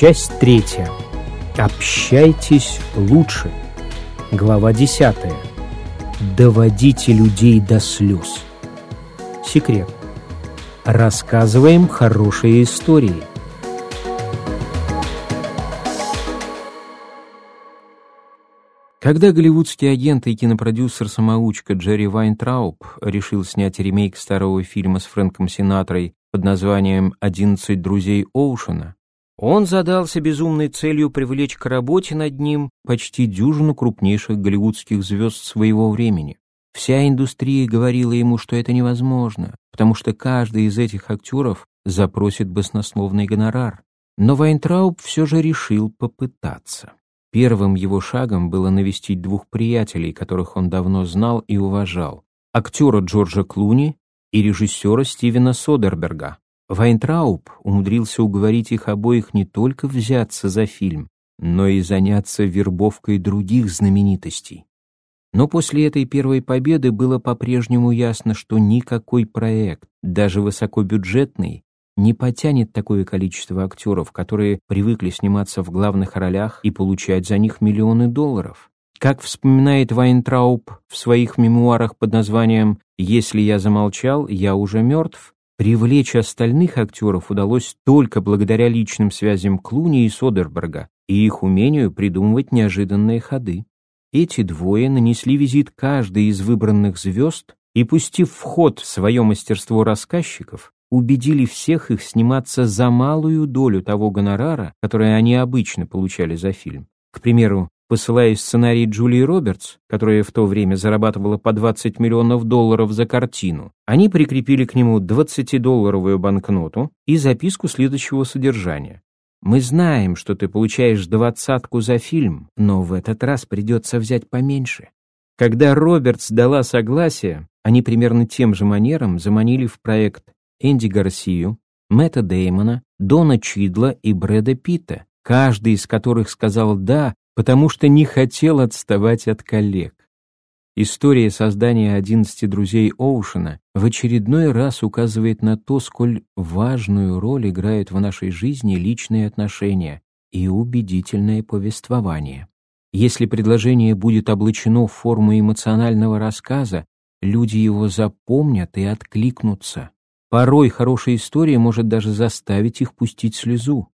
Часть третья. Общайтесь лучше. Глава десятая. Доводите людей до слез. Секрет. Рассказываем хорошие истории. Когда голливудский агент и кинопродюсер-самоучка Джерри Вайнтрауб решил снять ремейк старого фильма с Фрэнком Синатрой под названием «Одиннадцать друзей Оушена», он задался безумной целью привлечь к работе над ним почти дюжину крупнейших голливудских звезд своего времени. Вся индустрия говорила ему, что это невозможно, потому что каждый из этих актеров запросит баснословный гонорар. Но Вайнтрауб все же решил попытаться. Первым его шагом было навестить двух приятелей, которых он давно знал и уважал. Актера Джорджа Клуни и режиссера Стивена Содерберга. Вайнтрауб умудрился уговорить их обоих не только взяться за фильм, но и заняться вербовкой других знаменитостей. Но после этой первой победы было по-прежнему ясно, что никакой проект, даже высокобюджетный, не потянет такое количество актеров, которые привыкли сниматься в главных ролях и получать за них миллионы долларов. Как вспоминает Вайнтрауб в своих мемуарах под названием «Если я замолчал, я уже мертв», привлечь остальных актеров удалось только благодаря личным связям Клуни и Содерберга и их умению придумывать неожиданные ходы. Эти двое нанесли визит каждой из выбранных звезд и, пустив в ход свое мастерство рассказчиков, убедили всех их сниматься за малую долю того гонорара, который они обычно получали за фильм. К примеру, посылая сценарий Джулии Робертс, которая в то время зарабатывала по 20 миллионов долларов за картину, они прикрепили к нему 20-долларовую банкноту и записку следующего содержания. «Мы знаем, что ты получаешь двадцатку за фильм, но в этот раз придется взять поменьше». Когда Робертс дала согласие, они примерно тем же манером заманили в проект Энди Гарсию, Мэтта Деймона, Дона Чидла и Брэда Питта, каждый из которых сказал «да», потому что не хотел отставать от коллег. История создания «Одиннадцати друзей Оушена» в очередной раз указывает на то, сколь важную роль играют в нашей жизни личные отношения и убедительное повествование. Если предложение будет облачено в форму эмоционального рассказа, люди его запомнят и откликнутся. Порой хорошая история может даже заставить их пустить слезу.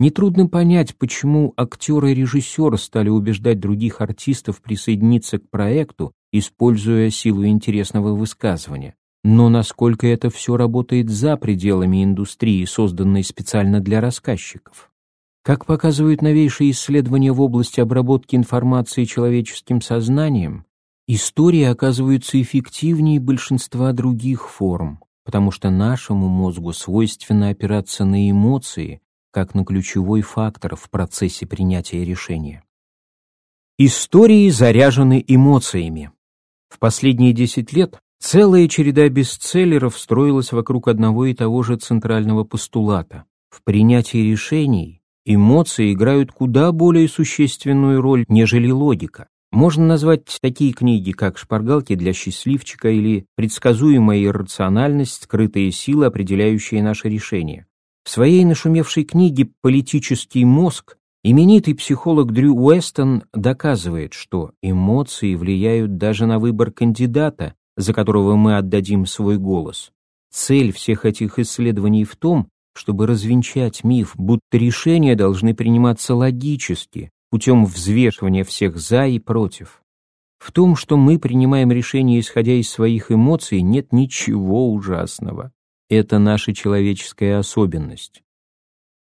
Нетрудно понять, почему актеры и режиссеры стали убеждать других артистов присоединиться к проекту, используя силу интересного высказывания. Но насколько это все работает за пределами индустрии, созданной специально для рассказчиков? Как показывают новейшие исследования в области обработки информации человеческим сознанием, истории оказываются эффективнее большинства других форм потому что нашему мозгу свойственно опираться на эмоции, как на ключевой фактор в процессе принятия решения. Истории заряжены эмоциями. В последние 10 лет целая череда бестселлеров строилась вокруг одного и того же центрального постулата. В принятии решений эмоции играют куда более существенную роль, нежели логика. Можно назвать такие книги, как «Шпаргалки для счастливчика» или «Предсказуемая иррациональность. Скрытые силы, определяющие наши решения». В своей нашумевшей книге «Политический мозг» именитый психолог Дрю Уэстон доказывает, что эмоции влияют даже на выбор кандидата, за которого мы отдадим свой голос. Цель всех этих исследований в том, чтобы развенчать миф, будто решения должны приниматься логически, путем взвешивания всех «за» и «против». В том, что мы принимаем решения, исходя из своих эмоций, нет ничего ужасного. Это наша человеческая особенность.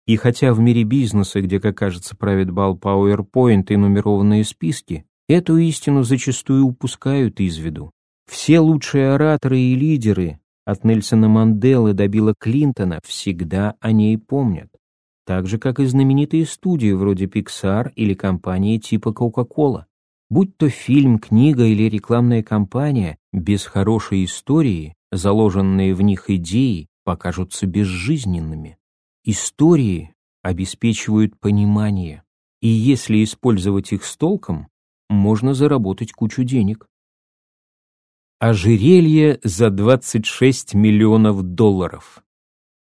И хотя в мире бизнеса, где, как кажется, правит бал PowerPoint и нумерованные списки, эту истину зачастую упускают из виду. Все лучшие ораторы и лидеры, от Нельсона Манделы до Билла Клинтона, всегда о ней помнят так же, как и знаменитые студии вроде Pixar или компании типа Coca-Cola. Будь то фильм, книга или рекламная кампания, без хорошей истории, заложенные в них идеи, покажутся безжизненными. Истории обеспечивают понимание, и если использовать их с толком, можно заработать кучу денег. Ожерелье за 26 миллионов долларов.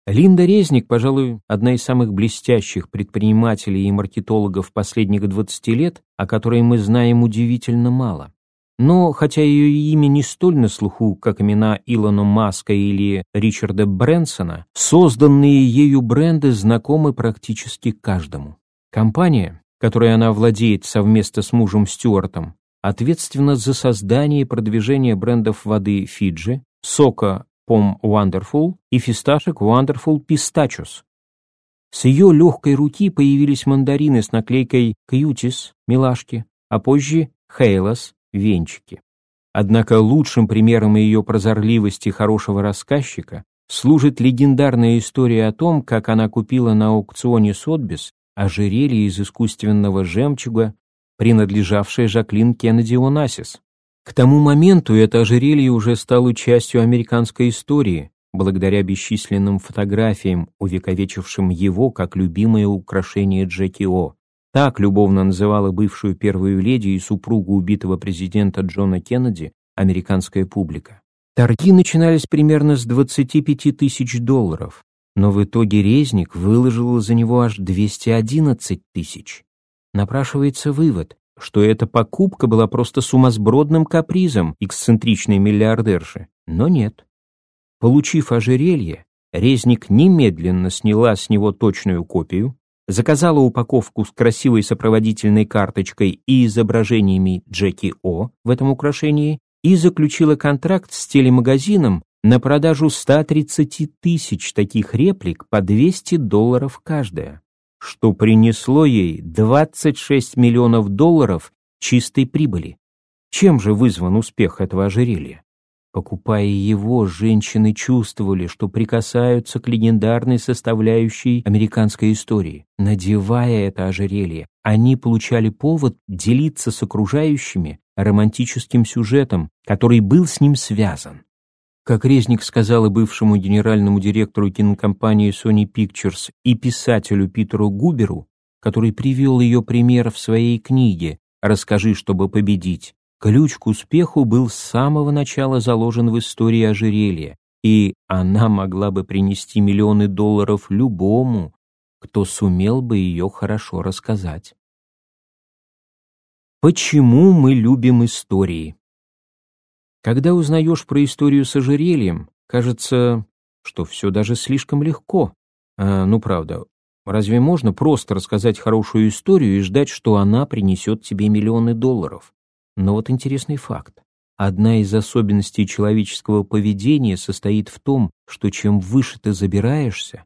Линда Резник, пожалуй, одна из самых блестящих предпринимателей и маркетологов последних 20 лет, о которой мы знаем удивительно мало. Но, хотя ее имя не столь на слуху, как имена Илона Маска или Ричарда Брэнсона, созданные ею бренды знакомы практически каждому. Компания, которой она владеет совместно с мужем Стюартом, ответственна за создание и продвижение брендов воды Фиджи, сока Pom Wonderful и фисташек Wonderful Pistachios. С ее легкой руки появились мандарины с наклейкой «Кьютис» — «Милашки», а позже «Хейлос» венчики. Однако лучшим примером ее прозорливости хорошего рассказчика служит легендарная история о том, как она купила на аукционе Сотбис ожерелье из искусственного жемчуга, принадлежавшее Жаклин Кеннеди Онасис. К тому моменту это ожерелье уже стало частью американской истории, благодаря бесчисленным фотографиям, увековечившим его как любимое украшение Джеки О. Так любовно называла бывшую первую леди и супругу убитого президента Джона Кеннеди американская публика. Торги начинались примерно с 25 тысяч долларов, но в итоге Резник выложил за него аж 211 тысяч. Напрашивается вывод, что эта покупка была просто сумасбродным капризом эксцентричной миллиардерши, но нет. Получив ожерелье, Резник немедленно сняла с него точную копию, заказала упаковку с красивой сопроводительной карточкой и изображениями Джеки О в этом украшении и заключила контракт с телемагазином на продажу 130 тысяч таких реплик по 200 долларов каждая, что принесло ей 26 миллионов долларов чистой прибыли. Чем же вызван успех этого ожерелья? Покупая его, женщины чувствовали, что прикасаются к легендарной составляющей американской истории. Надевая это ожерелье, они получали повод делиться с окружающими романтическим сюжетом, который был с ним связан. Как Резник сказал бывшему генеральному директору кинокомпании Sony Pictures и писателю Питеру Губеру, который привел ее пример в своей книге «Расскажи, чтобы победить», Ключ к успеху был с самого начала заложен в истории ожерелья, и она могла бы принести миллионы долларов любому, кто сумел бы ее хорошо рассказать. Почему мы любим истории? Когда узнаешь про историю с ожерельем, кажется, что все даже слишком легко. А, ну правда, разве можно просто рассказать хорошую историю и ждать, что она принесет тебе миллионы долларов? Но вот интересный факт. Одна из особенностей человеческого поведения состоит в том, что чем выше ты забираешься,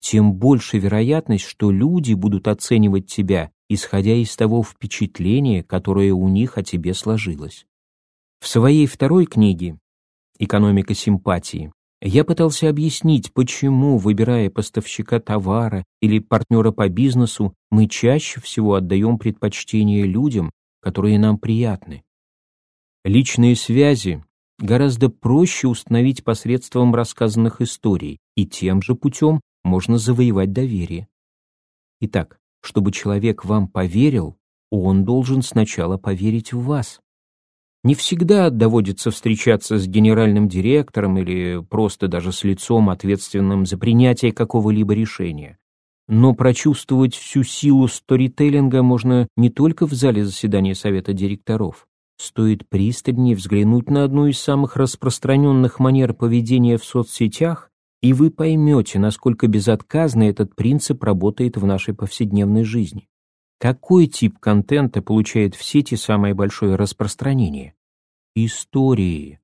тем больше вероятность, что люди будут оценивать тебя, исходя из того впечатления, которое у них о тебе сложилось. В своей второй книге «Экономика симпатии» я пытался объяснить, почему, выбирая поставщика товара или партнера по бизнесу, мы чаще всего отдаем предпочтение людям, которые нам приятны. Личные связи гораздо проще установить посредством рассказанных историй, и тем же путем можно завоевать доверие. Итак, чтобы человек вам поверил, он должен сначала поверить в вас. Не всегда доводится встречаться с генеральным директором или просто даже с лицом, ответственным за принятие какого-либо решения. Но прочувствовать всю силу сторителлинга можно не только в зале заседания совета директоров. Стоит пристальнее взглянуть на одну из самых распространенных манер поведения в соцсетях, и вы поймете, насколько безотказно этот принцип работает в нашей повседневной жизни. Какой тип контента получает в сети самое большое распространение? Истории.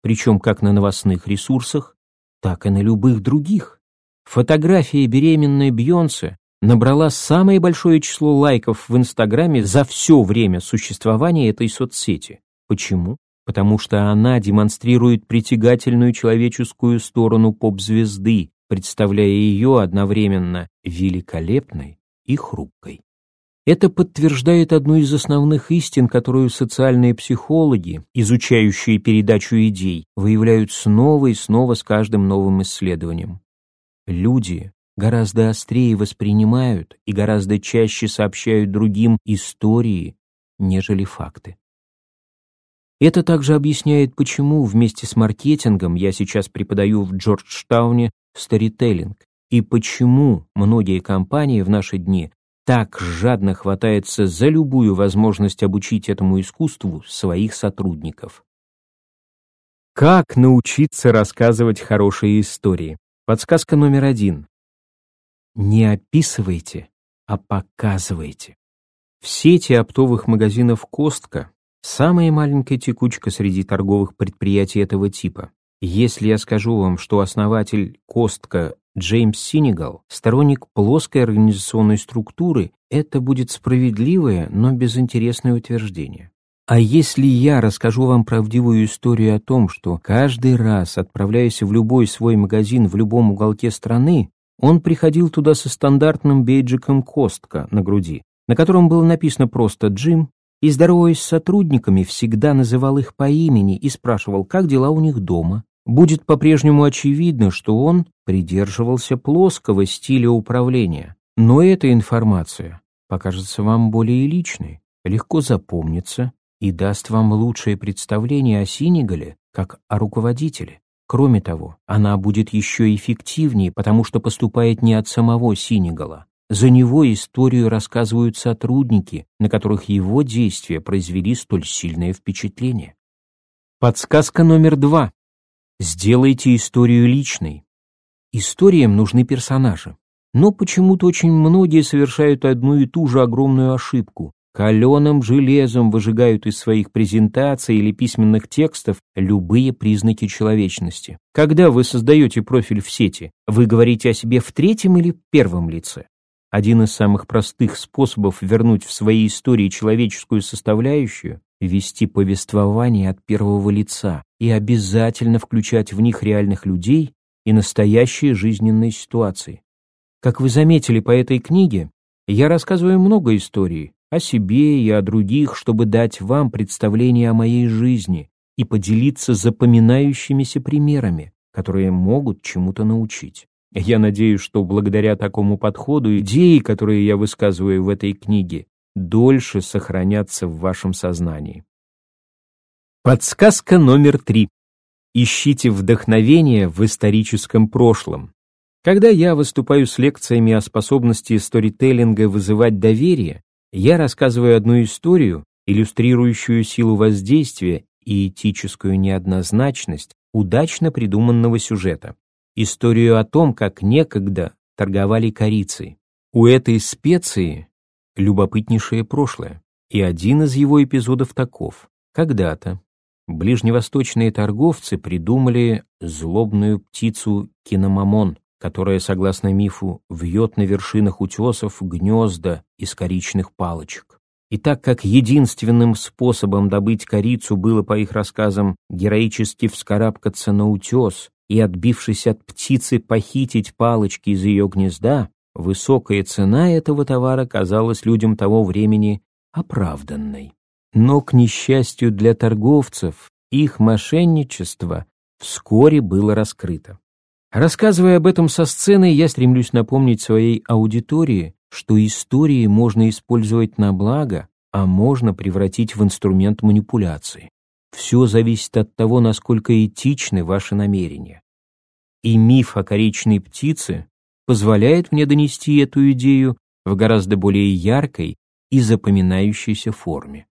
Причем как на новостных ресурсах, так и на любых других. Фотография беременной Бьонсе набрала самое большое число лайков в Инстаграме за все время существования этой соцсети. Почему? Потому что она демонстрирует притягательную человеческую сторону поп-звезды, представляя ее одновременно великолепной и хрупкой. Это подтверждает одну из основных истин, которую социальные психологи, изучающие передачу идей, выявляют снова и снова с каждым новым исследованием. Люди гораздо острее воспринимают и гораздо чаще сообщают другим истории, нежели факты. Это также объясняет, почему вместе с маркетингом я сейчас преподаю в Джорджтауне сторителлинг, и почему многие компании в наши дни так жадно хватаются за любую возможность обучить этому искусству своих сотрудников. Как научиться рассказывать хорошие истории? Подсказка номер один. Не описывайте, а показывайте. В сети оптовых магазинов «Костка» самая маленькая текучка среди торговых предприятий этого типа. Если я скажу вам, что основатель «Костка» Джеймс Синегал, сторонник плоской организационной структуры, это будет справедливое, но безинтересное утверждение. А если я расскажу вам правдивую историю о том, что каждый раз, отправляясь в любой свой магазин в любом уголке страны, он приходил туда со стандартным бейджиком Костка на груди, на котором было написано просто «Джим», и, здороваясь с сотрудниками, всегда называл их по имени и спрашивал, как дела у них дома, будет по-прежнему очевидно, что он придерживался плоского стиля управления. Но эта информация покажется вам более личной, легко запомнится и даст вам лучшее представление о Синегале как о руководителе. Кроме того, она будет еще эффективнее, потому что поступает не от самого Синегала. За него историю рассказывают сотрудники, на которых его действия произвели столь сильное впечатление. Подсказка номер два. Сделайте историю личной. Историям нужны персонажи. Но почему-то очень многие совершают одну и ту же огромную ошибку. Каленым железом выжигают из своих презентаций или письменных текстов любые признаки человечности. Когда вы создаете профиль в сети, вы говорите о себе в третьем или первом лице. Один из самых простых способов вернуть в своей истории человеческую составляющую — вести повествование от первого лица и обязательно включать в них реальных людей и настоящие жизненные ситуации. Как вы заметили по этой книге, я рассказываю много историй о себе и о других, чтобы дать вам представление о моей жизни и поделиться запоминающимися примерами, которые могут чему-то научить. Я надеюсь, что благодаря такому подходу идеи, которые я высказываю в этой книге, дольше сохранятся в вашем сознании. Подсказка номер три. Ищите вдохновение в историческом прошлом. Когда я выступаю с лекциями о способности сторителлинга вызывать доверие, я рассказываю одну историю, иллюстрирующую силу воздействия и этическую неоднозначность удачно придуманного сюжета. Историю о том, как некогда торговали корицей. У этой специи любопытнейшее прошлое, и один из его эпизодов таков. Когда-то ближневосточные торговцы придумали злобную птицу киномамон, которая, согласно мифу, вьет на вершинах утесов гнезда из коричных палочек. И так как единственным способом добыть корицу было, по их рассказам, героически вскарабкаться на утес и, отбившись от птицы, похитить палочки из ее гнезда, высокая цена этого товара казалась людям того времени оправданной. Но, к несчастью для торговцев, их мошенничество вскоре было раскрыто. Рассказывая об этом со сцены, я стремлюсь напомнить своей аудитории, что истории можно использовать на благо, а можно превратить в инструмент манипуляции. Все зависит от того, насколько этичны ваши намерения. И миф о коричной птице позволяет мне донести эту идею в гораздо более яркой и запоминающейся форме.